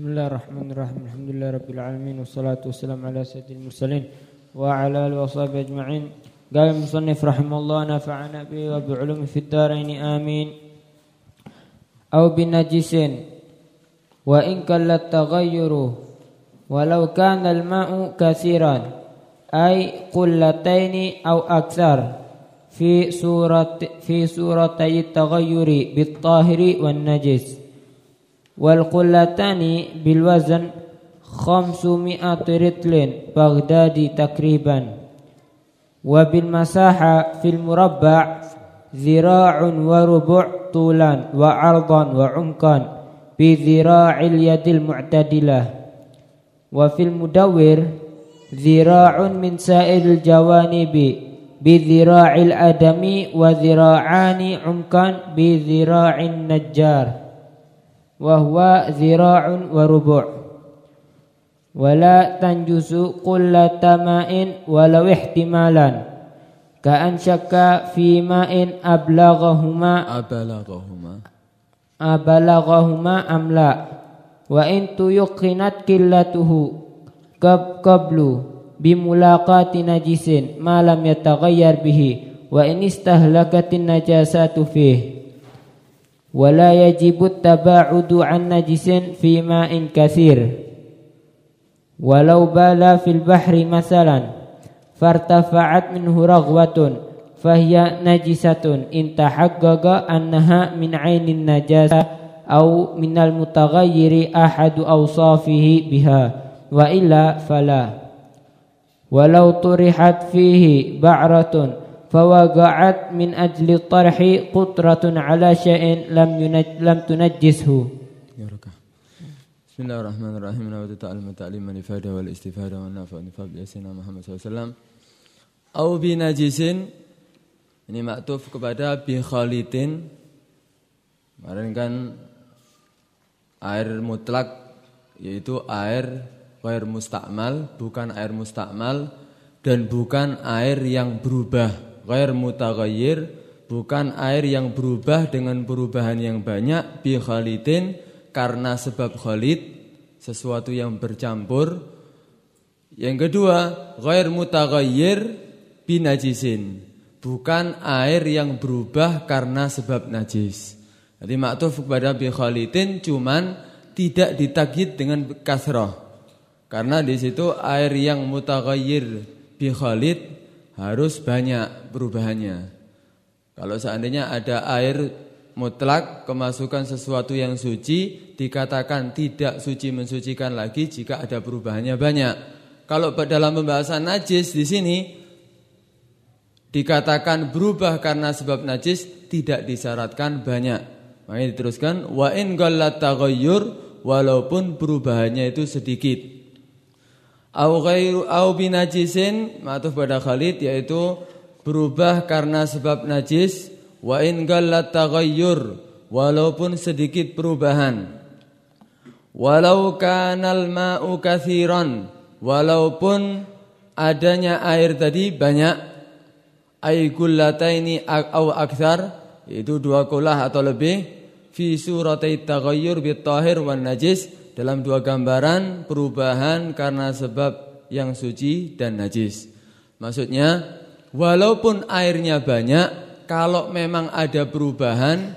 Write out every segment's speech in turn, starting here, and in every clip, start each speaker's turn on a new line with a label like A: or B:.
A: بسم الله الرحمن الرحيم الحمد لله رب العالمين والصلاة والسلام على سيد المرسلين وعلى آله وصحبه أجمعين قال المصنف رحمه الله نفعنا به وبعلومه في الدارين آمين أو بنجس وإن كل التغير ولو كان الماء كثيرا أي قلتين أو أكثر في سورة في سورتي التغير بالطاهر والنجس wan najis wal qullatani bil wazn khamsumi'at ritlin Baghdadi takriban wa bil masaha fil murabba' zira'un wa rubu' tulan wa ardan wa umkan bi zira'il yadil mu'tadilah wa fil mudawwir zira'un wa rubu' wala tanjusu qullata ma'in walau ihtimalan. Ka'an syakka fi ma'in ablaghahuma.
B: Abalaghahuma.
A: Abalaghahuma amla wa in tuyqinat qillatuhu. Qab qablu bimulaqati najisin ma lam yataghayyar bihi. Wa in istahlakatin najasatu fih wa la yajibu tabaudu an najisin fi ma'in kathir. Walau bala fil bahri masalan fartafa'at minhu raghwatun fahiya najisatun in tahaqqaqa annaha min 'ainin najasa aw minal mutaghayyiri ahadu awsafihi biha wa illa fala. Walau turihat ba'ratun fawaqa'at min ajli tarhi qutratun ala syai'in lam yunaj lam tunajjishu
B: Bismillahirrahmanirrahim wa ta'ala ta'lim man ifada wal istifada wa nafa wa nafa bi Muhammad SAW au bi najisin ini maktuf kepada bi khalitin kemarin kan air mutlak yaitu air air mustakmal bukan air mustakmal dan bukan air yang berubah air mutaghayyir bukan air yang berubah dengan perubahan yang banyak bi khalidin karena sebab khalid sesuatu yang bercampur. Yang kedua ghair mutaghayyir najisin bukan air yang berubah karena sebab najis. Jadi maktuf kepada bi khalidin cuman tidak ditakid dengan kasrah karena di situ air yang mutaghayyir bi khalid harus banyak perubahannya. Kalau seandainya ada air mutlak kemasukan sesuatu yang suci dikatakan tidak suci mensucikan lagi jika ada perubahannya banyak. Kalau dalam pembahasan najis di sini dikatakan berubah karena sebab najis tidak disyaratkan banyak. Makanya diteruskan wa in walaupun perubahannya itu sedikit au ghairu au binajisin ma'tuf pada Khalid yaitu berubah karena sebab najis wa in gallat taghayyur walaupun sedikit perubahan. Walau kanal ma'u katsiran walaupun adanya air tadi banyak ay kullataini au akthar itu dua kulah atau lebih fi suratai taghayyur bit tahir wan najis dalam dua gambaran perubahan karena sebab yang suci dan najis. Maksudnya, walaupun airnya banyak, kalau memang ada perubahan,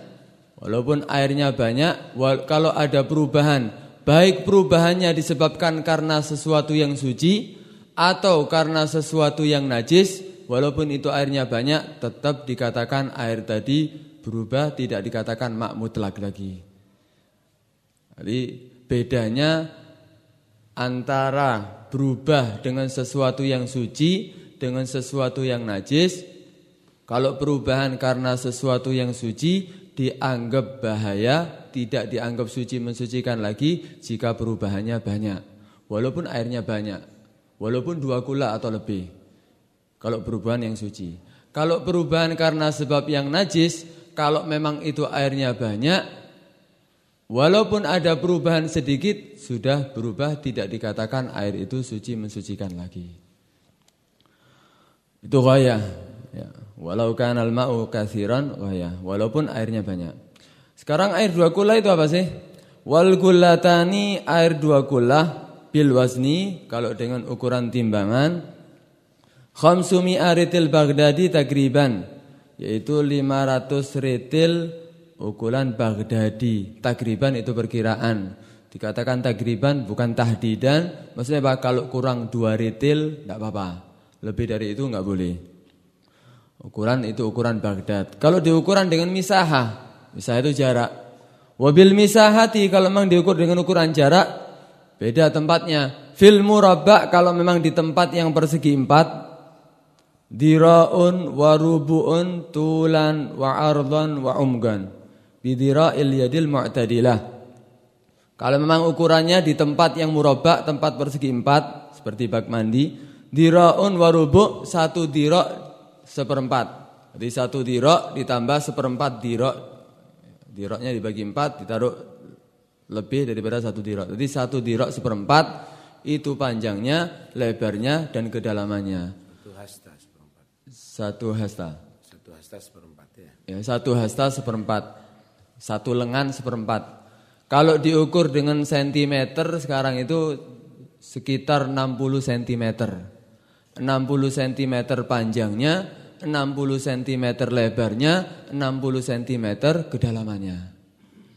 B: walaupun airnya banyak, kalau ada perubahan, baik perubahannya disebabkan karena sesuatu yang suci atau karena sesuatu yang najis, walaupun itu airnya banyak, tetap dikatakan air tadi berubah, tidak dikatakan mak lagi. Jadi bedanya antara berubah dengan sesuatu yang suci dengan sesuatu yang najis. Kalau perubahan karena sesuatu yang suci dianggap bahaya, tidak dianggap suci mensucikan lagi jika perubahannya banyak. Walaupun airnya banyak, walaupun dua kula atau lebih. Kalau perubahan yang suci. Kalau perubahan karena sebab yang najis, kalau memang itu airnya banyak, Walaupun ada perubahan sedikit sudah berubah tidak dikatakan air itu suci mensucikan lagi. Itu ghayah. Ya. Walau kanal ma'u kathiran ghayah. Walaupun airnya banyak. Sekarang air dua kula itu apa sih? Wal gullatani air dua gullah bil wazni kalau dengan ukuran timbangan khamsumi aritil Baghdadi takriban yaitu 500 ritil ukuran Baghdadi. Takriban itu perkiraan. Dikatakan takriban bukan tahdidan, maksudnya bah, kalau kurang dua ritil tidak apa-apa. Lebih dari itu nggak boleh. Ukuran itu ukuran Baghdad. Kalau diukuran dengan misaha, misaha itu jarak. Wabil misahati kalau memang diukur dengan ukuran jarak, beda tempatnya. Fil murabba kalau memang di tempat yang persegi empat, diraun warubuun tulan wa ardhan wa umgan. Bidira'il yadil mu'tadilah. Kalau memang ukurannya di tempat yang murabak, tempat persegi empat, seperti bak mandi, diraun warubuk satu dirok seperempat. Jadi satu dirok ditambah seperempat dirok. Diroknya dibagi empat, ditaruh lebih daripada satu dirok. Jadi satu dirok seperempat itu panjangnya, lebarnya dan kedalamannya.
C: Satu hasta seperempat.
B: Satu hasta.
C: Satu hasta seperempat ya.
B: Ya, satu hasta seperempat. Satu lengan seperempat. Kalau diukur dengan sentimeter sekarang itu sekitar 60 cm. 60 cm panjangnya, 60 cm lebarnya, 60 cm kedalamannya.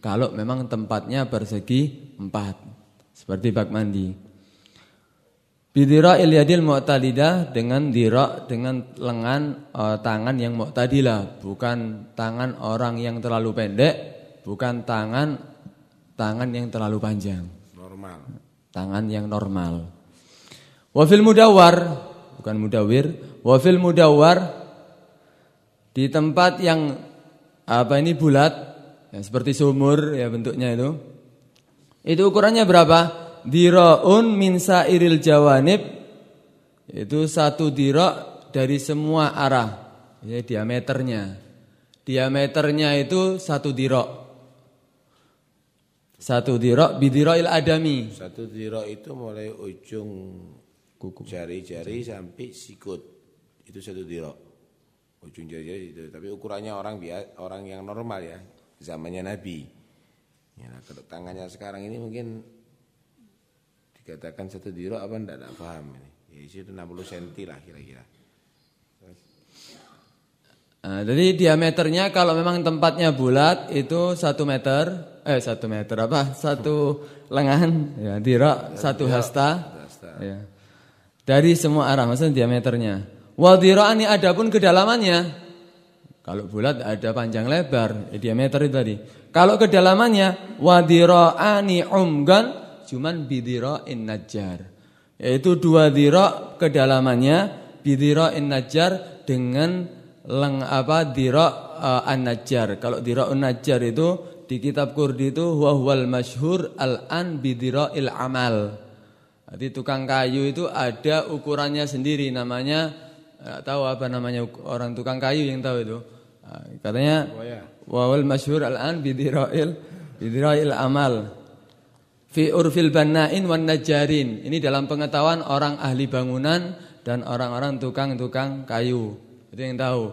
B: Kalau memang tempatnya persegi 4. Seperti bak mandi. Bidira ilyadil mu'talidah dengan dira dengan lengan uh, tangan yang mu'tadilah, bukan tangan orang yang terlalu pendek, bukan tangan tangan yang terlalu panjang.
C: Normal.
B: Tangan yang normal. Wafil mudawar, bukan mudawir, wafil mudawar di tempat yang apa ini bulat, ya seperti sumur ya bentuknya itu. Itu ukurannya berapa? Diraun min sairil jawanib itu satu dira dari semua arah. Ya diameternya. Diameternya itu satu dirok. Satu dirok bidiroil adami.
C: Satu dirok itu mulai ujung kuku jari-jari sampai sikut. Itu satu dirok. Ujung jari-jari itu. Tapi ukurannya orang biasa, orang yang normal ya. Zamannya Nabi. Ya, kalau tangannya sekarang ini mungkin dikatakan satu dirok apa enggak, enggak paham ini. Ya, itu 60 cm lah kira-kira.
B: Nah, jadi diameternya kalau memang tempatnya bulat itu satu meter, eh satu meter apa? Satu lengan, ya dirok satu hasta, ya. Dari semua arah, maksudnya diameternya. Wadirani adapun kedalamannya, kalau bulat ada panjang lebar, ya, diameter itu tadi. Kalau kedalamannya wadiroani umgan, cuman in najjar, yaitu dua dirok kedalamannya in najjar dengan leng apa dira uh, an-najjar. Kalau dira an-najjar itu di kitab Kurdi itu huwa huwal masyhur al-an il amal. Jadi tukang kayu itu ada ukurannya sendiri namanya enggak tahu apa namanya orang tukang kayu yang tahu itu. Uh, katanya wal masyhur al-an bidira'il il amal. Fi urfil banna'in wan najjarin. Ini dalam pengetahuan orang ahli bangunan dan orang-orang tukang-tukang kayu. Itu yang tahu.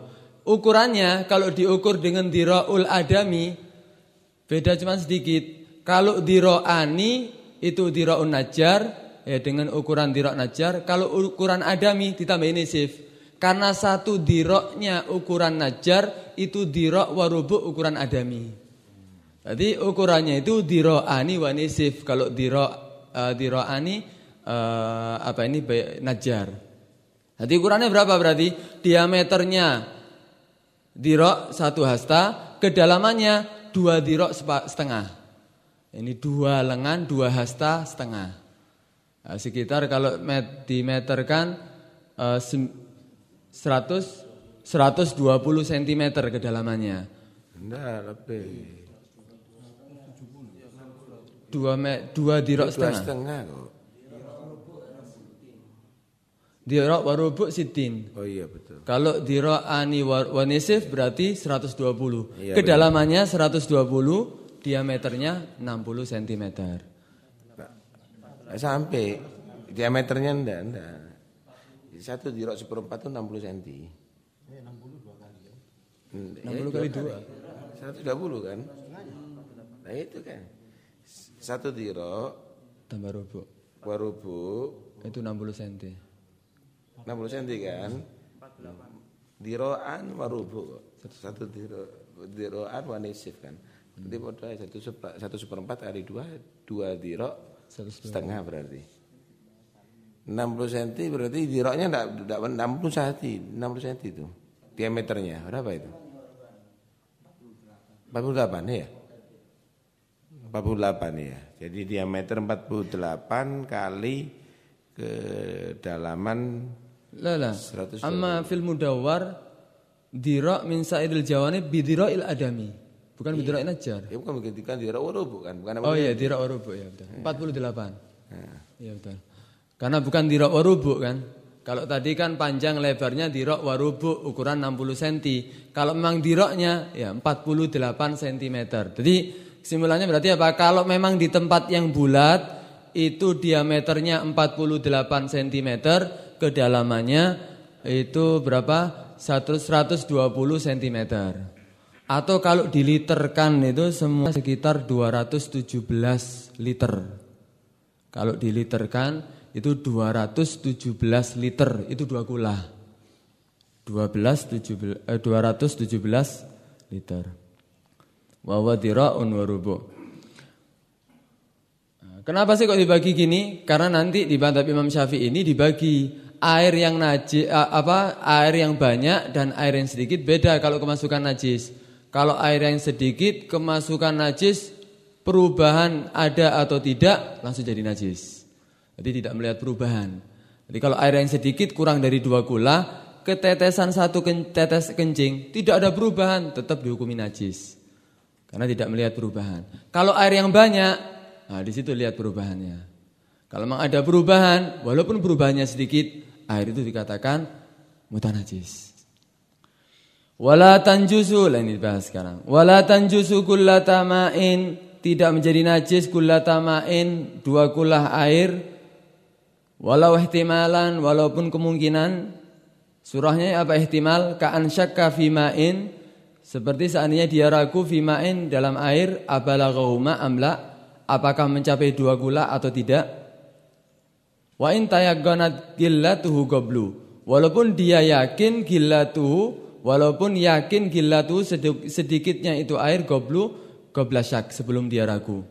B: Ukurannya kalau diukur dengan diraul adami beda cuma sedikit. Kalau diroani itu diraun najar ya dengan ukuran dirok najar. Kalau ukuran adami ditambah nisif. Karena satu diroknya ukuran najar itu dirok warubuk ukuran adami. Jadi ukurannya itu diroani wanisif. Kalau dirok uh, diroani uh, apa ini najar. Jadi ukurannya berapa berarti? Diameternya dirok satu hasta, kedalamannya dua dirok setengah. Ini dua lengan, dua hasta setengah. Nah, sekitar kalau met, dimeterkan uh, 100 120 cm kedalamannya.
C: Enggak, lebih.
B: Dua, me, dua dirok setengah.
C: Setengah kok.
B: Dirok warubuk sitin.
C: Oh iya betul.
B: Kalau dirok ani wanisif berarti 120. Iya, Kedalamannya betul. 120, diameternya 60 cm.
C: Nah, sampai diameternya enggak, enggak. Satu dirok seperempat itu 60 cm.
B: Eh, 60 dua kali ya. 60 kali dua.
C: 120 kan? Nah itu kan. Satu diro
B: tambah rubuk.
C: Warubuk
B: Itu 60 cm.
C: 60 cm kan? Diroan warubuk. Satu diro diroan wanisif kan. Nanti pada satu satu seperempat kali dua dua diro setengah berarti. 60 cm berarti diroknya enggak enggak 60 cm, 60 cm itu. Diameternya berapa itu? 48 ya? 48 ya. Jadi diameter 48 kali kedalaman
B: La la.
C: 120.
B: Amma fil mudawwar dira min sa'iril jawani bidira'il adami. Bukan bidira'il najjar.
C: ya bukan begitu kan dirok warubuk kan, bukan apa?
B: Oh iya dira warubuk ya betul. 48. Iya betul. Karena bukan dira warubuk kan. Kalau tadi kan panjang lebarnya dirok warubuk ukuran 60 cm. Kalau memang diroknya ya 48 cm. Jadi kesimpulannya berarti apa? Kalau memang di tempat yang bulat itu diameternya 48 cm, kedalamannya itu berapa? 100 120 cm. Atau kalau diliterkan itu semua sekitar 217 liter. Kalau diliterkan itu 217 liter, itu dua kula. 12 17 eh, 217 liter. Wa wadira'un wa Kenapa sih kok dibagi gini? Karena nanti di madhab Imam Syafi'i ini dibagi air yang najis apa air yang banyak dan air yang sedikit beda kalau kemasukan najis. Kalau air yang sedikit kemasukan najis perubahan ada atau tidak langsung jadi najis. Jadi tidak melihat perubahan. Jadi kalau air yang sedikit kurang dari dua gula, ketetesan satu ken- tetes kencing tidak ada perubahan, tetap dihukumi najis. Karena tidak melihat perubahan. Kalau air yang banyak, nah di situ lihat perubahannya. Kalau memang ada perubahan, walaupun perubahannya sedikit, air itu dikatakan mutanajis. Wala tanjusu, lah ini dibahas sekarang. Wala tanjusu kullata ma'in, tidak menjadi najis kullata ma'in, dua kulah air. Walau ihtimalan, walaupun kemungkinan. Surahnya apa ihtimal? Ka'an syakka fi ma'in, seperti seandainya dia ragu fi ma'in dalam air, abalaghauma amla, apakah mencapai dua gula atau tidak? Wa in tayagganat gillatuhu goblu. Walaupun dia yakin gillatuhu, walaupun yakin gillatuhu sedi- sedikitnya itu air goblu, goblasyak sebelum dia ragu.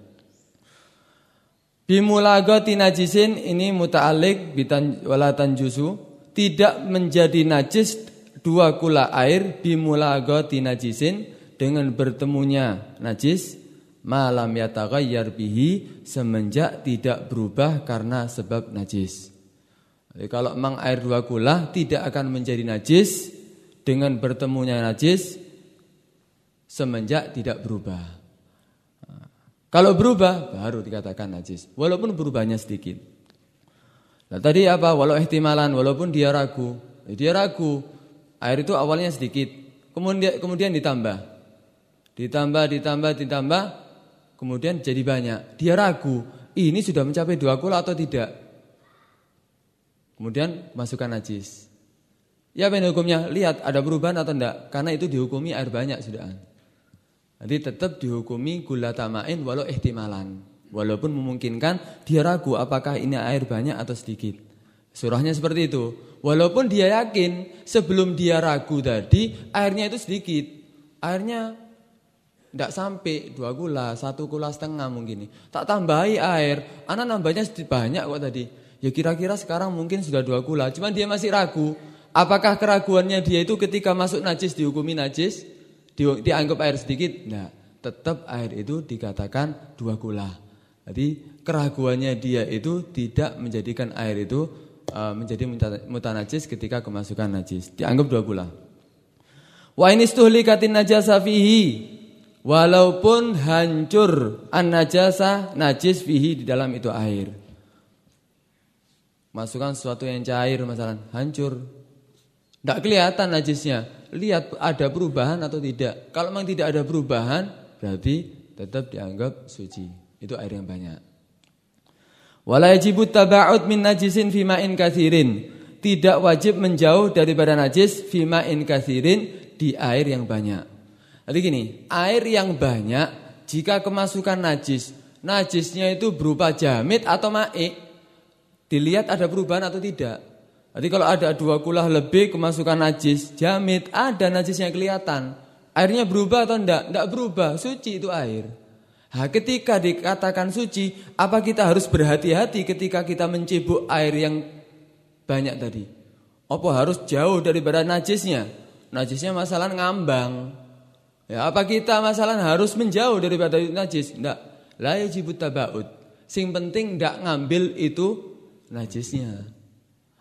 B: Bimulagati najisin ini muta'alik bitan walatan jusu tidak menjadi najis dua kula air bimulagati najisin dengan bertemunya najis malam yataghayyar bihi semenjak tidak berubah karena sebab najis. Jadi kalau memang air dua kula tidak akan menjadi najis dengan bertemunya najis semenjak tidak berubah. Kalau berubah baru dikatakan najis, walaupun berubahnya sedikit. Nah tadi apa? Walau ihtimalan, walaupun dia ragu, dia ragu. Air itu awalnya sedikit, kemudian kemudian ditambah, ditambah, ditambah, ditambah, kemudian jadi banyak. Dia ragu, ini sudah mencapai dua kula atau tidak? Kemudian masukkan najis. Ya apa hukumnya? Lihat ada perubahan atau enggak? Karena itu dihukumi air banyak sudah. Jadi tetap dihukumi gula tamain walau ihtimalan. Walaupun memungkinkan dia ragu apakah ini air banyak atau sedikit. Surahnya seperti itu. Walaupun dia yakin sebelum dia ragu tadi airnya itu sedikit. Airnya tidak sampai dua gula, satu gula setengah mungkin. Tak tambahi air, anak nambahnya sedikit banyak kok tadi. Ya kira-kira sekarang mungkin sudah dua gula, cuman dia masih ragu. Apakah keraguannya dia itu ketika masuk najis dihukumi najis? Di- dianggap air sedikit? Nah, tetap air itu dikatakan dua gula. Jadi keraguannya dia itu tidak menjadikan air itu uh, menjadi muta- mutanajis ketika kemasukan najis. Dianggap dua gula. Wa in istuhlikatin najasa fihi walaupun hancur an najasa najis fihi di dalam itu air. Masukkan sesuatu yang cair masalah hancur. Tidak kelihatan najisnya. Lihat ada perubahan atau tidak. Kalau memang tidak ada perubahan berarti tetap dianggap suci. Itu air yang banyak. Wala yajibu taba'ud min najisin fi ma'in kathirin. Tidak wajib menjauh daripada najis fi ma'in kathirin di air yang banyak. Jadi gini, air yang banyak jika kemasukan najis najisnya itu berupa jamit atau ma'ik. Dilihat ada perubahan atau tidak. Jadi kalau ada dua kulah lebih kemasukan najis, jamit, ada najisnya kelihatan. Airnya berubah atau enggak? Enggak berubah, suci itu air. Nah, ketika dikatakan suci, apa kita harus berhati-hati ketika kita mencibuk air yang banyak tadi? Apa harus jauh daripada najisnya? Najisnya masalah ngambang. Ya, apa kita masalah harus menjauh daripada najis? Enggak. La yajibut tabaud. Sing penting enggak ngambil itu najisnya.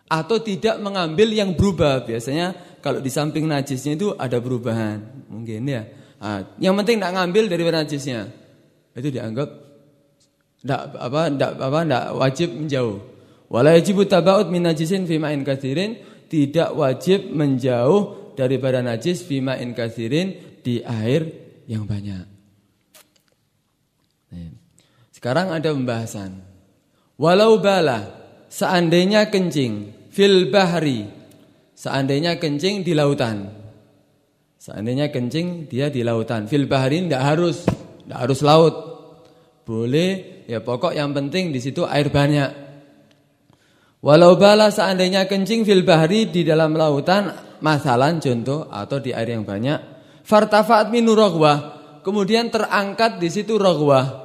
B: Atau tidak mengambil yang berubah. Biasanya kalau di samping najisnya itu ada perubahan. Mungkin ya. Nah, yang penting enggak ngambil daripada najisnya itu dianggap tidak apa tidak apa tidak wajib menjauh. Wala yajibu tabaud min najisin fi ma'in tidak wajib menjauh daripada najis fi ma'in katsirin di air yang banyak. Sekarang ada pembahasan. Walau bala seandainya kencing fil bahri, seandainya kencing di lautan. Seandainya kencing dia di lautan. Fil bahri tidak harus tidak harus laut. Boleh, ya pokok yang penting di situ air banyak. Walau bala seandainya kencing fil bahri di dalam lautan, masalan contoh atau di air yang banyak, fartafaat minu roghwah, kemudian terangkat di situ roghwah.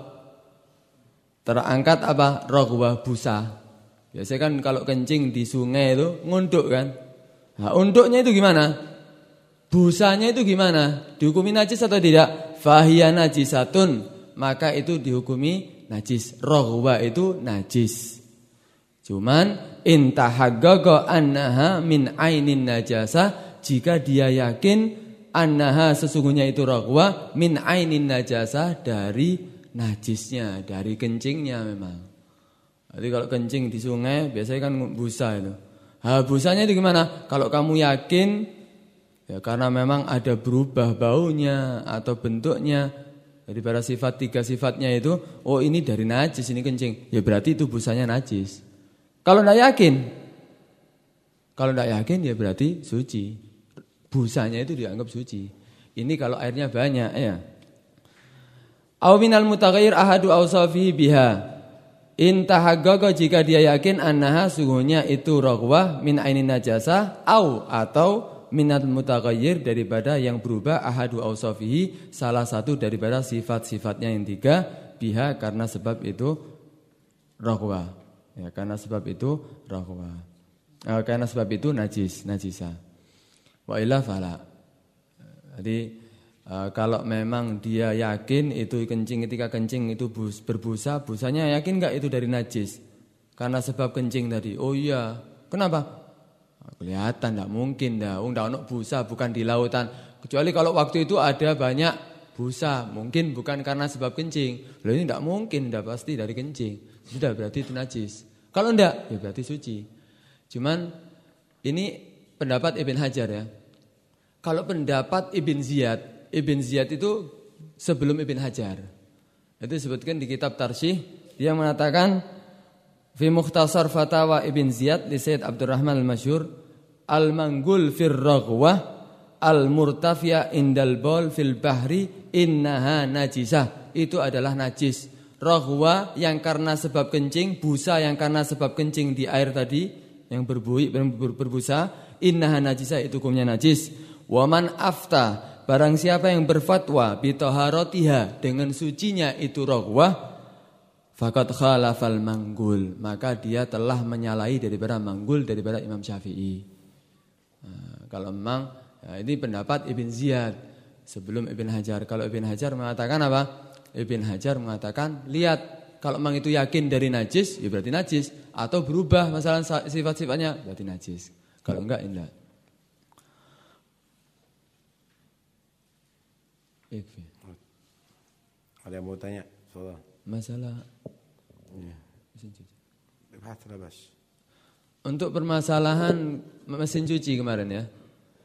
B: Terangkat apa? Roghwah busa. Biasanya kan kalau kencing di sungai itu ngunduk kan. Nah, unduknya itu gimana? Busanya itu gimana? Dihukumi najis atau tidak? Fahiyah najisatun. Maka itu dihukumi najis. Rohwa itu najis. Cuman intahaggaga annaha min ainin najasa. Jika dia yakin annaha sesungguhnya itu rohwa min ainin najasa dari najisnya, dari kencingnya memang. Jadi kalau kencing di sungai biasanya kan busa itu. Ha, busanya itu gimana? Kalau kamu yakin Ya, karena memang ada berubah baunya atau bentuknya dari para sifat tiga sifatnya itu, oh ini dari najis ini kencing, ya berarti itu busanya najis. Kalau tidak yakin, kalau tidak yakin ya berarti suci. Busanya itu dianggap suci. Ini kalau airnya banyak ya. Au minal mutaghayyir ahadu awsafihi biha. In tahaggaga jika dia yakin annaha sungguhnya itu raghwah min ainin najasa au atau minat mutaghayyir daripada yang berubah ahadu ausafihi salah satu daripada sifat-sifatnya yang tiga biha karena sebab itu rahwa ya karena sebab itu rahwa eh, karena sebab itu najis najisa wa illa fala jadi eh, kalau memang dia yakin itu kencing ketika kencing itu bus, berbusa busanya yakin enggak itu dari najis karena sebab kencing tadi oh iya kenapa Kelihatan tidak mungkin dah. Wong ono busa bukan di lautan. Kecuali kalau waktu itu ada banyak busa, mungkin bukan karena sebab kencing. Loh ini tidak mungkin, tidak pasti dari kencing. Sudah berarti itu najis. Kalau tidak, ya berarti suci. Cuman ini pendapat Ibn Hajar ya. Kalau pendapat Ibn Ziyad, Ibn Ziyad itu sebelum Ibn Hajar. Itu disebutkan di kitab Tarsih, dia mengatakan Fi Mukhtasar Fatawa Ibn Ziyad di Sayyid Abdurrahman Al-Masyhur al-manggul fir raghwah al-murtafiya indal bol fil bahri innaha najisah. Itu adalah najis. Raghwa yang karena sebab kencing, busa yang karena sebab kencing di air tadi yang berbui berbusa, innaha najisah itu hukumnya najis. Waman afta barang siapa yang berfatwa bitoharotiha dengan sucinya itu raghwah Fakat khalafal manggul Maka dia telah menyalahi daripada manggul Daripada Imam Syafi'i kalau memang ya ini pendapat Ibn Ziyad sebelum Ibn Hajar. Kalau Ibn Hajar mengatakan apa? Ibn Hajar mengatakan lihat kalau memang itu yakin dari najis ya berarti najis atau berubah masalah sifat-sifatnya berarti najis. Kalau enggak enggak.
C: Ada yang mau tanya? Soal
B: masalah.
C: Ya.
B: Untuk permasalahan mesin cuci kemarin ya.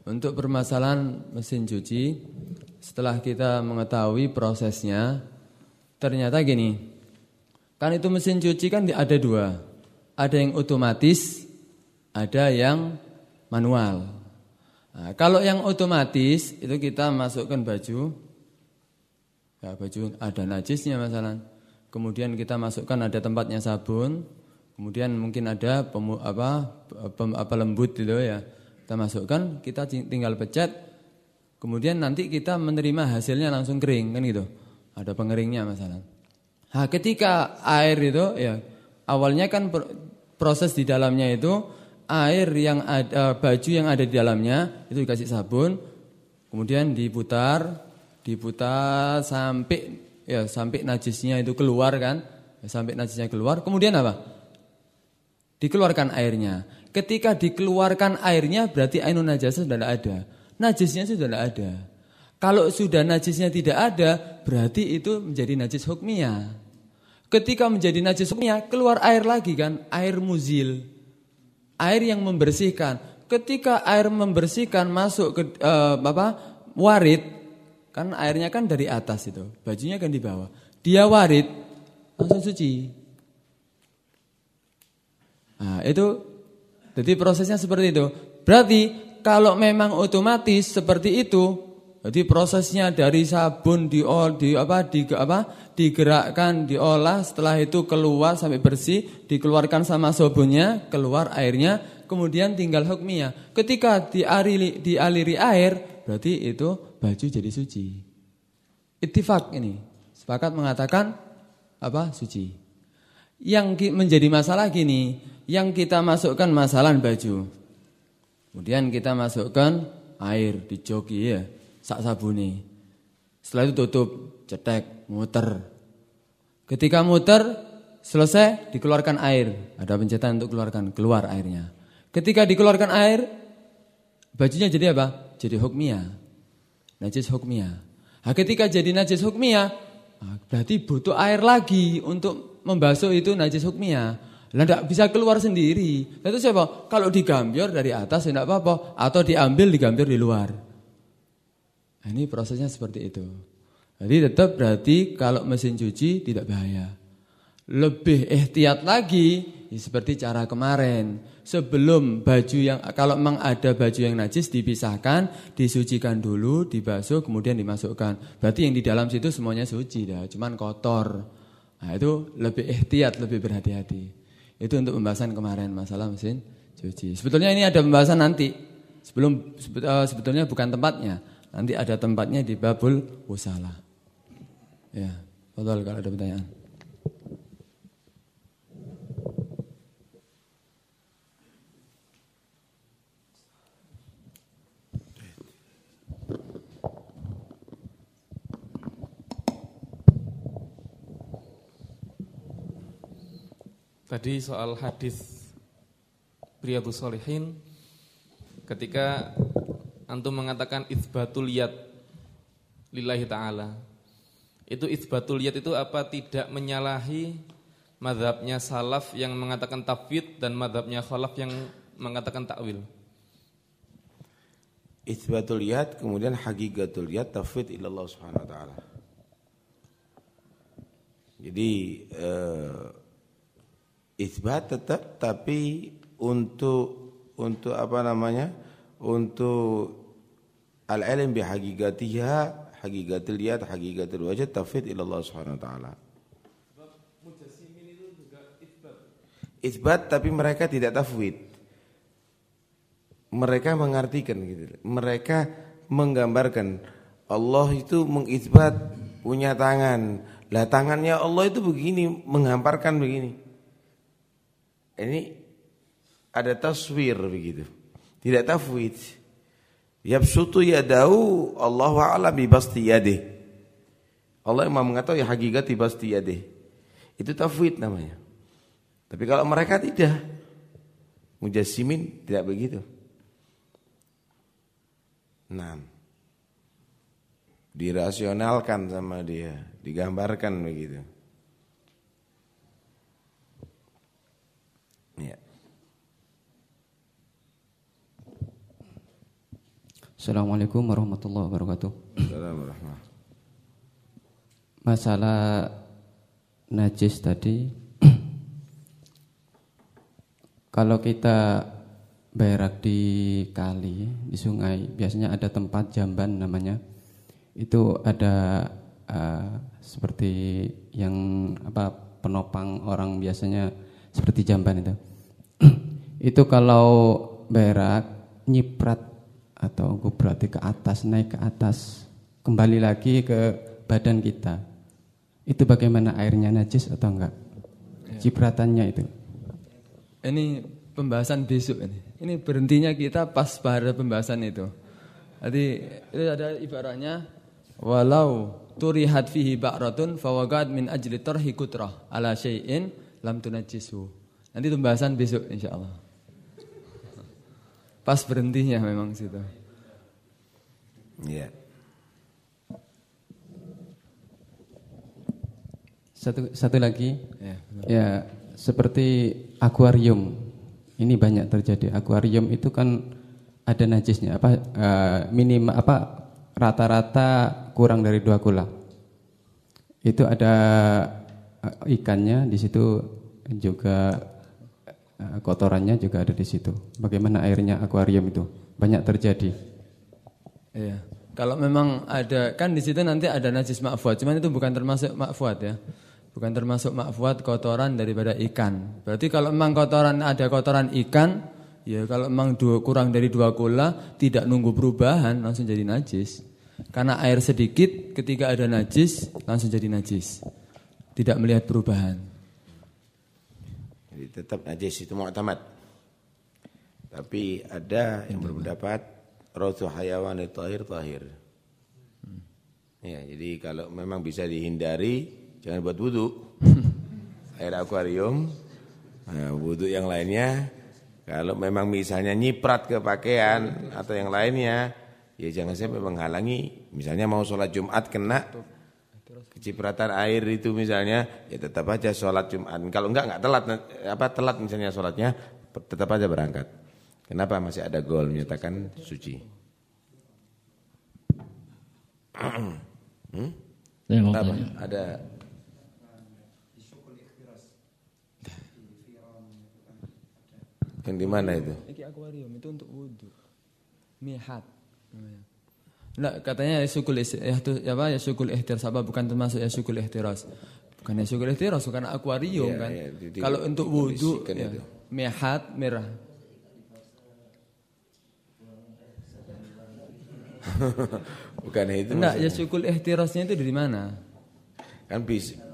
B: Untuk permasalahan mesin cuci, setelah kita mengetahui prosesnya, ternyata gini, kan itu mesin cuci kan ada dua, ada yang otomatis, ada yang manual. Nah, kalau yang otomatis itu kita masukkan baju, ya baju ada najisnya masalah. kemudian kita masukkan ada tempatnya sabun, kemudian mungkin ada pemu, apa pem, apa lembut gitu ya. Kita masukkan, kita tinggal pecat, kemudian nanti kita menerima hasilnya langsung kering kan gitu. Ada pengeringnya masalah. Nah, ketika air itu ya awalnya kan proses di dalamnya itu air yang ada baju yang ada di dalamnya itu dikasih sabun, kemudian diputar, diputar sampai ya sampai najisnya itu keluar kan, ya, sampai najisnya keluar. Kemudian apa? Dikeluarkan airnya. Ketika dikeluarkan airnya berarti ainun najasah sudah tidak ada. Najisnya sudah tidak ada. Kalau sudah najisnya tidak ada, berarti itu menjadi najis hukmiyah. Ketika menjadi najis hukmiyah, keluar air lagi kan, air muzil. Air yang membersihkan. Ketika air membersihkan masuk ke uh, apa? warid, Kan airnya kan dari atas itu, bajunya kan di bawah. Dia warid, langsung suci. Nah, itu jadi prosesnya seperti itu. Berarti kalau memang otomatis seperti itu, jadi prosesnya dari sabun di di apa di apa digerakkan, diolah, setelah itu keluar sampai bersih, dikeluarkan sama sabunnya, keluar airnya, kemudian tinggal hukmiyah. Ketika dialiri air, berarti itu baju jadi suci. Ittifak ini, sepakat mengatakan apa? Suci. Yang menjadi masalah gini, yang kita masukkan masalah baju. Kemudian kita masukkan air dijoki ya, sak sabuni. Setelah itu tutup, cetek, muter. Ketika muter, selesai dikeluarkan air. Ada pencetan untuk keluarkan, keluar airnya. Ketika dikeluarkan air, bajunya jadi apa? Jadi hukmiyah najis hukmiyah. Nah, ketika jadi najis hukmiyah, nah, berarti butuh air lagi untuk membasuh itu najis hukmiyah. Lah tidak bisa keluar sendiri. Itu siapa? Kalau digambior dari atas tidak apa-apa atau diambil digambior di luar. Nah, ini prosesnya seperti itu. Jadi tetap berarti kalau mesin cuci tidak bahaya. Lebih ihtiyat lagi seperti cara kemarin sebelum baju yang kalau memang ada baju yang najis dipisahkan, disucikan dulu, dibasuh, kemudian dimasukkan. Berarti yang di dalam situ semuanya suci dah, cuman kotor. Nah, itu lebih ikhtiat, lebih berhati-hati. Itu untuk pembahasan kemarin masalah mesin cuci. Sebetulnya ini ada pembahasan nanti. Sebelum eh, sebetulnya bukan tempatnya. Nanti ada tempatnya di babul usala. Ya, betul kalau ada pertanyaan.
D: Tadi soal hadis Riyadhus Shalihin ketika antum mengatakan isbatul yad lillahi taala. Itu isbatul yad itu apa tidak menyalahi madhabnya salaf yang mengatakan tafwid dan madhabnya khalaf yang mengatakan takwil.
C: Isbatul yad kemudian hakikatul yad tafwid ilallah subhanahu wa ta'ala. Jadi eh, isbat tetap tapi untuk untuk apa namanya? Untuk al-ilm bi haqiqatiha, haqiqatul yad, haqiqatul wajh tafid ila Allah Subhanahu wa taala. Isbat tapi mereka tidak tafwid. Mereka mengartikan gitu. Mereka menggambarkan Allah itu mengisbat punya tangan. Lah tangannya Allah itu begini, menghamparkan begini. Ini ada taswir begitu. Tidak tafwid. Yabsutu yadahu Allah a'lam bi basti yadih. Allah yang hakikat di basti yadih. Itu tafwid namanya. Tapi kalau mereka tidak, mujassimin tidak begitu. Nah, dirasionalkan sama dia, digambarkan begitu.
E: Assalamualaikum warahmatullahi wabarakatuh.
C: Assalamualaikum.
E: Masalah najis tadi kalau kita berak di kali, di sungai, biasanya ada tempat jamban namanya. Itu ada uh, seperti yang apa penopang orang biasanya seperti jamban itu. itu kalau berak nyiprat atau berarti ke atas naik ke atas kembali lagi ke badan kita. Itu bagaimana airnya najis atau enggak? Cipratannya itu.
B: Ini pembahasan besok ini. Ini berhentinya kita pas pada pembahasan itu. Jadi itu ada ibaratnya walau turihat fihi ba'ratun fawagad min ajli tarhi kutrah ala syai'in lam tunajisu. Nanti pembahasan besok insyaallah. Pas berhentinya memang situ.
C: Iya.
E: Satu satu lagi.
B: Ya,
E: Ya, seperti akuarium. Ini banyak terjadi. Akuarium itu kan ada najisnya apa uh, minimal apa rata-rata kurang dari dua kula. Itu ada uh, ikannya di situ juga kotorannya juga ada di situ. Bagaimana airnya akuarium itu? Banyak terjadi.
B: Iya. Kalau memang ada kan di situ nanti ada najis makfuat, cuman itu bukan termasuk makfuat ya. Bukan termasuk makfuat kotoran daripada ikan. Berarti kalau memang kotoran ada kotoran ikan, ya kalau memang dua, kurang dari dua kula tidak nunggu perubahan langsung jadi najis. Karena air sedikit ketika ada najis langsung jadi najis. Tidak melihat perubahan.
C: Jadi tetap najis itu mu'tamad. Tapi ada yang berpendapat rautu hayawan tahir tahir. Ya, jadi kalau memang bisa dihindari jangan buat wudhu. Air akuarium, nah, wudhu yang lainnya. Kalau memang misalnya nyiprat ke pakaian atau yang lainnya, ya jangan sampai menghalangi. Misalnya mau sholat Jumat kena kecipratan air itu misalnya, ya tetap aja sholat Jumat. Kalau enggak enggak telat, apa telat misalnya sholatnya, tetap aja berangkat. Kenapa masih ada gol menyatakan suci? hmm? Kenapa? Ada Yang di mana itu?
B: Iki akuarium itu untuk wudhu. Mihat namanya. Nah, katanya ya sukul ya, ya apa ya sukul ihtiras apa bukan termasuk ya sukul ihtiras. Bukan ya sukul ihtiras bukan akuarium
C: ya,
B: kan.
C: Ya, di,
B: Kalau untuk wudhu ya,
C: itu.
B: mihat merah.
C: bukan itu.
B: Enggak, ya sukul ihtirasnya itu dari mana?
C: Kan bisa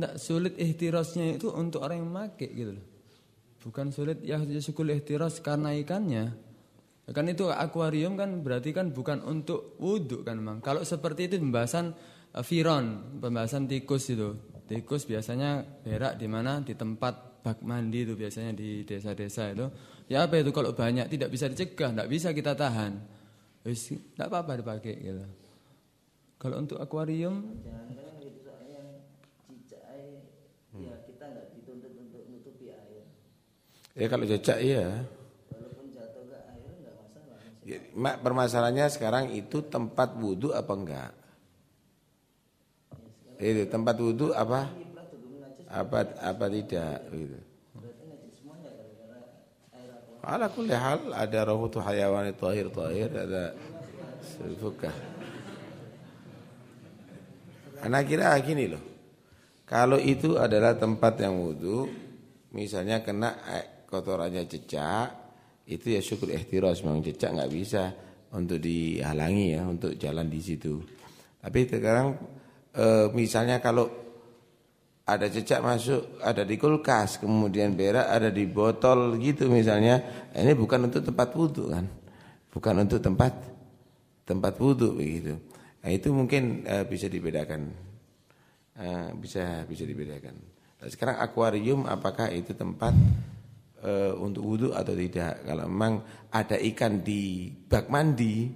B: Enggak sulit ihtirasnya itu untuk orang yang make gitu loh. Bukan sulit ya sukul ihtiras karena ikannya. Kan itu akuarium kan berarti kan bukan untuk wudhu kan memang. Kalau seperti itu pembahasan uh, firon, pembahasan tikus itu. Tikus biasanya berak di mana di tempat bak mandi itu biasanya di desa-desa itu. Ya apa itu kalau banyak tidak bisa dicegah, tidak bisa kita tahan. Tidak apa-apa dipakai gitu. Kalau untuk akuarium
C: Ya kalau cecak iya. Ya, mak permasalahannya sekarang itu tempat wudhu apa enggak? Itu tempat wudhu apa? Apa apa tidak gitu. Ala kulli hal ada rahutu hayawan tahir tahir ada sulfukah. Anak kira gini loh. Kalau itu adalah tempat yang wudhu, misalnya kena kotorannya cecak, itu ya syukur ihtiras memang cecak nggak bisa untuk dihalangi ya untuk jalan di situ. Tapi sekarang e, misalnya kalau ada cecak masuk ada di kulkas kemudian berak ada di botol gitu misalnya ini bukan untuk tempat wudhu kan? Bukan untuk tempat tempat wudhu begitu. Nah itu mungkin e, bisa dibedakan. E, bisa bisa dibedakan. Nah, sekarang akuarium apakah itu tempat e, untuk wudhu atau tidak. Kalau memang ada ikan di bak mandi,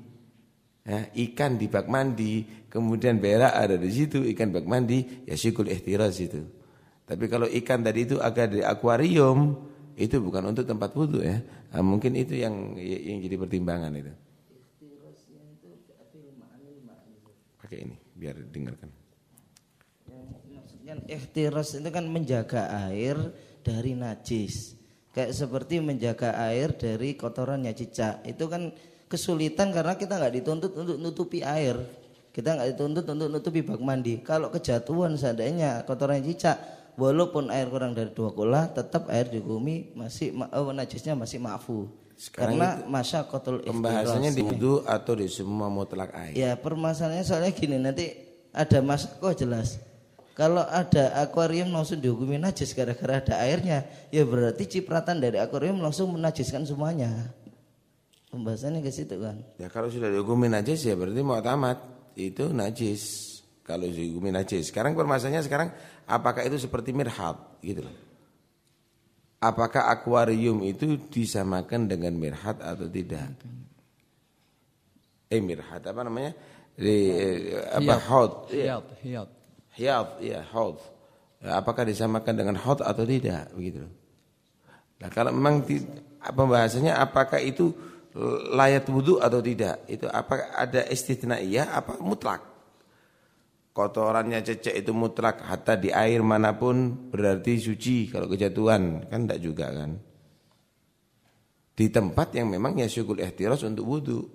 C: ya, ikan di bak mandi, kemudian berak ada di situ, ikan bak mandi, ya syukul ihtiras itu. Tapi kalau ikan tadi itu agak di akuarium, itu bukan untuk tempat wudhu ya. Nah, mungkin itu yang yang jadi pertimbangan itu. Pakai ini biar dengarkan.
F: kan ikhtiras itu kan menjaga air dari najis. Kayak seperti menjaga air dari kotorannya cicak. Itu kan kesulitan karena kita nggak dituntut untuk nutupi air. Kita nggak dituntut untuk nutupi bak mandi. Kalau kejatuhan seandainya kotorannya cicak, walaupun air kurang dari dua kula, tetap air di bumi masih oh, najisnya masih maafu.
C: Sekarang
F: Karena masa kotor
C: Pembahasannya di wudu atau di semua mutlak air.
F: Ya permasalahannya soalnya gini nanti ada mas kok jelas. Kalau ada akuarium langsung dihukumi najis gara-gara ada airnya, ya berarti cipratan dari akuarium langsung menajiskan semuanya. Pembahasannya ke situ kan.
C: Ya kalau sudah dihukumi najis ya berarti mau tamat itu najis. Kalau dihukumi najis. Sekarang permasalahannya sekarang apakah itu seperti mirhab gitu loh. Apakah akuarium itu disamakan dengan mirhat atau tidak? Eh mirhat apa namanya? Di, eh, apa haud?
B: Hiyat, hiyat.
C: Hiyad, ya haud. Apakah disamakan dengan haud atau tidak begitu. Nah, kalau memang di, pembahasannya apakah itu layak wudhu atau tidak? Itu apa ada istitnaiyah apa mutlak? Kotorannya cecek itu mutlak hatta di air mana pun berarti suci kalau kejatuhan kan tidak juga kan. Di tempat yang memang ya syukul ihtiras untuk wudhu.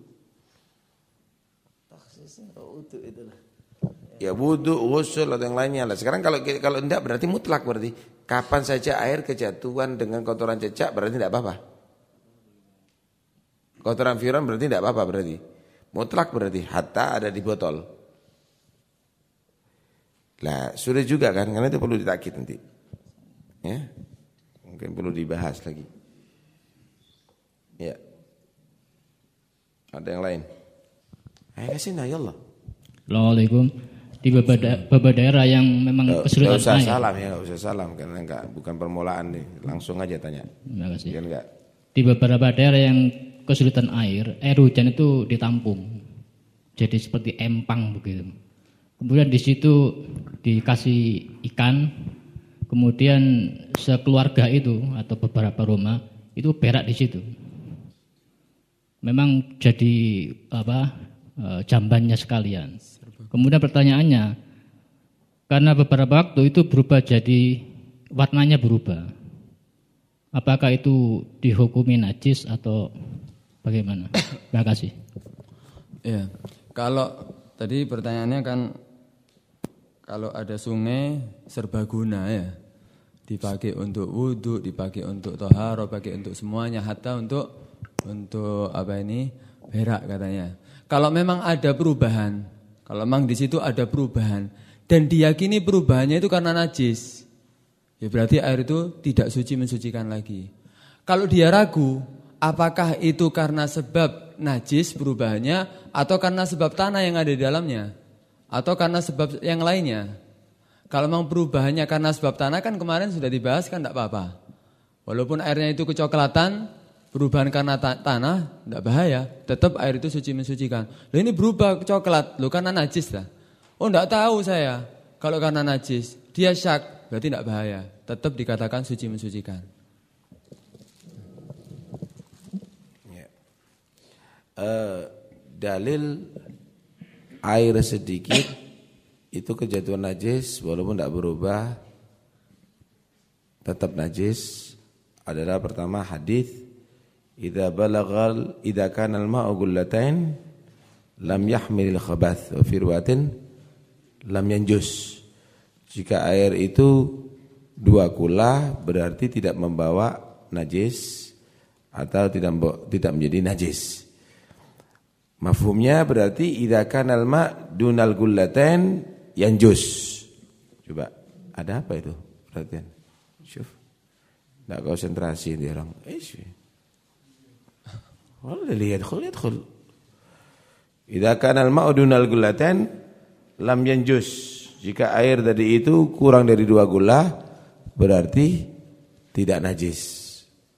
F: Taksisnya itulah.
C: Ya wudhu, usul atau yang lainnya lah. Sekarang kalau kalau tidak berarti mutlak berarti kapan saja air kejatuhan dengan kotoran cecak berarti tidak apa-apa. Kotoran viran berarti tidak apa-apa berarti. Mutlak berarti hatta ada di botol. Lah sudah juga kan karena itu perlu ditakit nanti. Ya. Mungkin perlu dibahas lagi. Ya. Ada yang lain? Ayo kasih nah ya Allah.
G: Assalamualaikum. Di beberapa, beberapa daerah yang memang kesulitan
C: nggak usah
G: air.
C: salam ya, nggak usah salam karena enggak bukan permulaan nih. Langsung aja tanya.
G: Terima kasih.
C: Biar enggak.
G: Di beberapa daerah yang kesulitan air, air hujan itu ditampung. Jadi seperti empang begitu. Kemudian di situ dikasih ikan, kemudian sekeluarga itu atau beberapa rumah itu berak di situ. Memang jadi apa eh, jambannya sekalian. Kemudian pertanyaannya, karena beberapa waktu itu berubah jadi warnanya berubah. Apakah itu dihukumi najis atau bagaimana? Terima kasih.
B: Iya. Kalau tadi pertanyaannya kan kalau ada sungai serbaguna ya. Dipakai untuk wudhu, dipakai untuk toharo, pakai untuk semuanya, hatta untuk untuk apa ini berak katanya. Kalau memang ada perubahan, kalau memang di situ ada perubahan dan diyakini perubahannya itu karena najis, ya berarti air itu tidak suci mensucikan lagi. Kalau dia ragu, apakah itu karena sebab najis perubahannya atau karena sebab tanah yang ada di dalamnya atau karena sebab yang lainnya? Kalau memang perubahannya karena sebab tanah kan kemarin sudah dibahas kan tidak apa-apa. Walaupun airnya itu kecoklatan, perubahan karena ta- tanah tidak bahaya, tetap air itu suci mensucikan. Loh ini berubah coklat, lo karena najis lah. Oh tidak tahu saya, kalau karena najis, dia syak, berarti tidak bahaya. Tetap dikatakan suci mensucikan.
C: Ya. Eh, dalil air sedikit itu kejatuhan najis walaupun tidak berubah tetap najis adalah pertama hadis idza balagal idza kana al-ma'u gullatain lam yahmil al-khabath wa fi riwayatin lam yanjus jika air itu dua kula berarti tidak membawa najis atau tidak tidak menjadi najis. Mafhumnya berarti idza kana al-ma dunal gullatain yanjus. Coba ada apa itu? Perhatian. Syuf. Enggak konsentrasi dia orang. Eish. Wallah lihat khul yadkhul. Idza kana al-ma'u dunal gullatain lam yanjus. Jika air tadi itu kurang dari dua gula berarti tidak najis.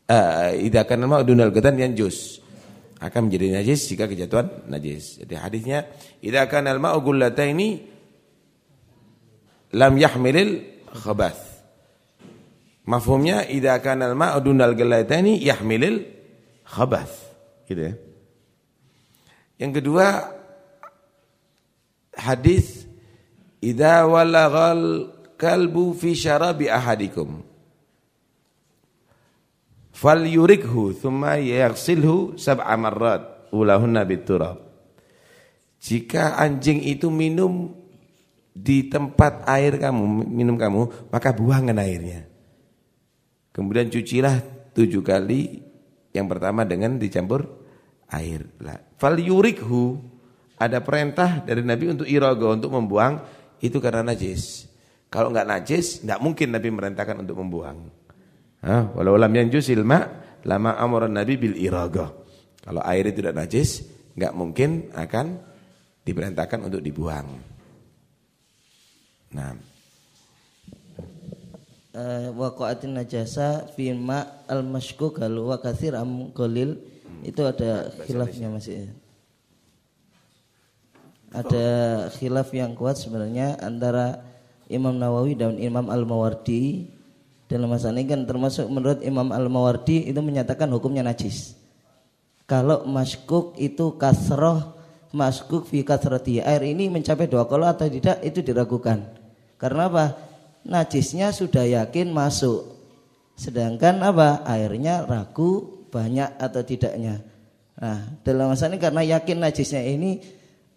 C: Eh, idza kana al-ma'u dunal gullatain yanjus. Akan menjadi najis jika kejatuhan najis. Jadi hadisnya idza kana al-ma'u gullataini lam yahmilil khabath. Mafhumnya idza kana al-ma'u dunal gullataini yahmilil khabath. Gitu ya. Yang kedua hadis idza walagal kalbu fi syarabi ahadikum fal yurikhu thumma yaghsilhu sab'a marrat ulahunna biturab jika anjing itu minum di tempat air kamu minum kamu maka buangkan airnya kemudian cucilah tujuh kali yang pertama dengan dicampur air. Fal yurikhu ada perintah dari Nabi untuk iraga untuk membuang itu karena najis. Kalau enggak najis enggak mungkin Nabi merintahkan untuk membuang. Ha walau lam yanjusil ma lama amara Nabi bil iraga kalau air itu tidak najis enggak mungkin akan diperintahkan untuk dibuang. Nah.
F: Uh, waqa'atin najasa fi al mashkuk wa katsir am qalil itu ada khilafnya masih ada khilaf yang kuat sebenarnya antara Imam Nawawi dan Imam Al-Mawardi dalam masalah ini kan termasuk menurut Imam Al-Mawardi itu menyatakan hukumnya najis kalau maskuk itu kasroh maskuk fi kasrati air ini mencapai dua kolo atau tidak itu diragukan karena apa? Najisnya sudah yakin masuk. Sedangkan apa? Airnya ragu banyak atau tidaknya. Nah, dalam masa ini karena yakin najisnya ini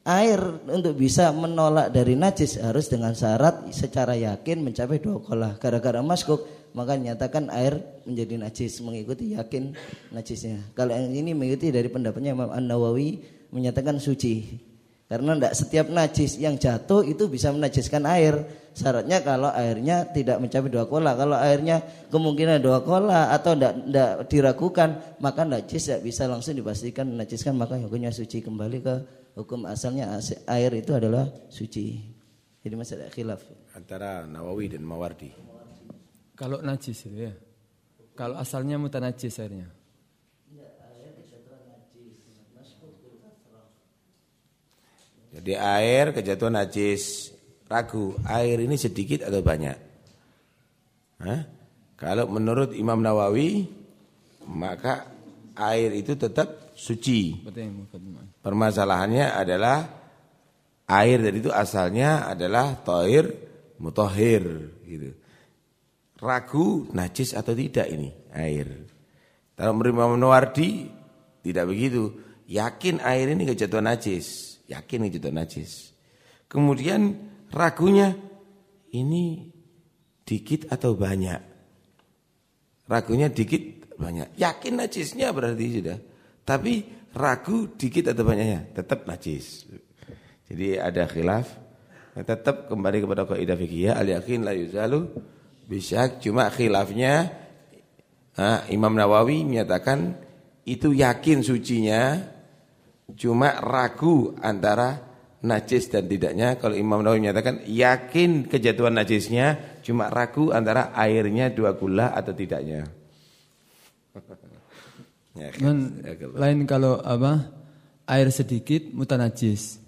F: air untuk bisa menolak dari najis harus dengan syarat secara yakin mencapai dua kolah. Gara-gara maskuk maka nyatakan air menjadi najis mengikuti yakin najisnya. Kalau yang ini mengikuti dari pendapatnya Imam An Nawawi menyatakan suci. Karena tidak setiap najis yang jatuh itu bisa menajiskan air. Syaratnya kalau airnya tidak mencapai dua kola. Kalau airnya kemungkinan dua kola atau tidak diragukan, maka najis tidak bisa langsung dipastikan menajiskan. Maka hukumnya suci kembali ke hukum asalnya air itu adalah suci. Jadi masih ada khilaf.
C: Antara Nawawi dan Mawardi.
B: Kalau najis itu ya. Kalau asalnya mutanajis airnya.
C: Jadi air kejatuhan najis ragu air ini sedikit atau banyak. Hah? Kalau menurut Imam Nawawi maka air itu tetap suci. Permasalahannya adalah air dari itu asalnya adalah toir mutohir gitu. Ragu najis atau tidak ini air. Kalau menurut Imam Nawawi tidak begitu. Yakin air ini kejatuhan najis yakin itu najis. Kemudian ragunya ini dikit atau banyak? Ragunya dikit banyak. Yakin najisnya berarti sudah. Tapi ragu dikit atau banyaknya tetap najis. Jadi ada khilaf. Tetap kembali kepada kaidah fikih al yakin la yuzalu bisa cuma khilafnya Imam Nawawi menyatakan itu yakin sucinya Cuma ragu antara najis dan tidaknya. Kalau Imam Nawawi menyatakan yakin kejatuhan najisnya, cuma ragu antara airnya dua gula atau tidaknya.
B: ya, kan? lain kalau apa air sedikit mutanajis.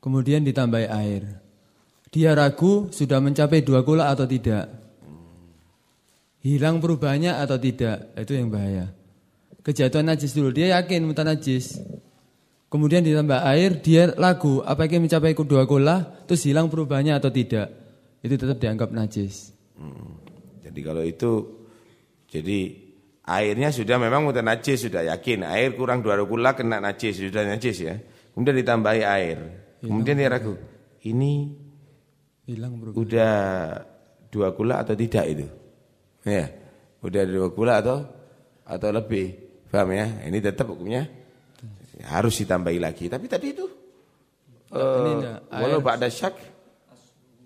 B: Kemudian ditambah air. Dia ragu sudah mencapai dua gula atau tidak. Hilang perubahannya atau tidak, itu yang bahaya kejatuhan najis dulu. Dia yakin mutan najis. Kemudian ditambah air, dia lagu apakah mencapai kedua kola, terus hilang perubahannya atau tidak. Itu tetap dianggap najis.
C: Hmm. Jadi kalau itu, jadi airnya sudah memang mutan najis, sudah yakin. Air kurang dua kola kena najis, sudah najis ya. Kemudian ditambahi air. Kemudian dia ragu, ini hilang perubahan. Udah dua gula atau tidak itu? Ya, udah dua gula atau atau lebih? Paham ya? Ini tetap hukumnya harus ditambahi lagi. Tapi tadi itu uh, walau ada syak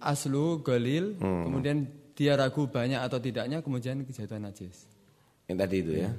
B: aslu galil, hmm. kemudian dia ragu banyak atau tidaknya, kemudian kejatuhan najis.
C: Yang tadi itu ya.